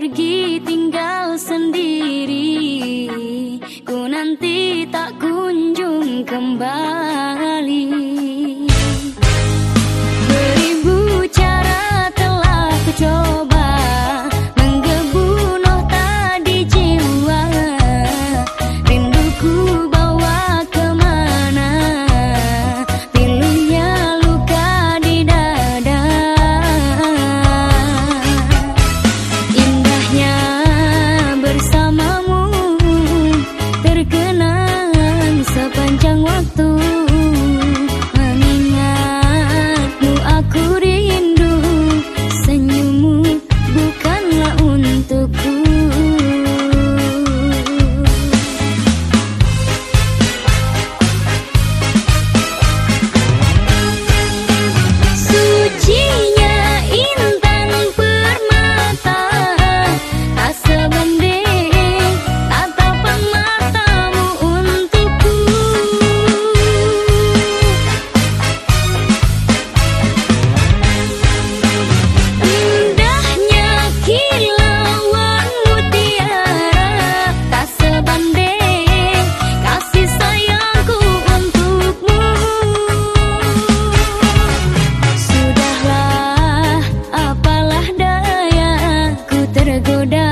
pergi tinggal sendiri. Ku nanti tak kunjung kembali pagoda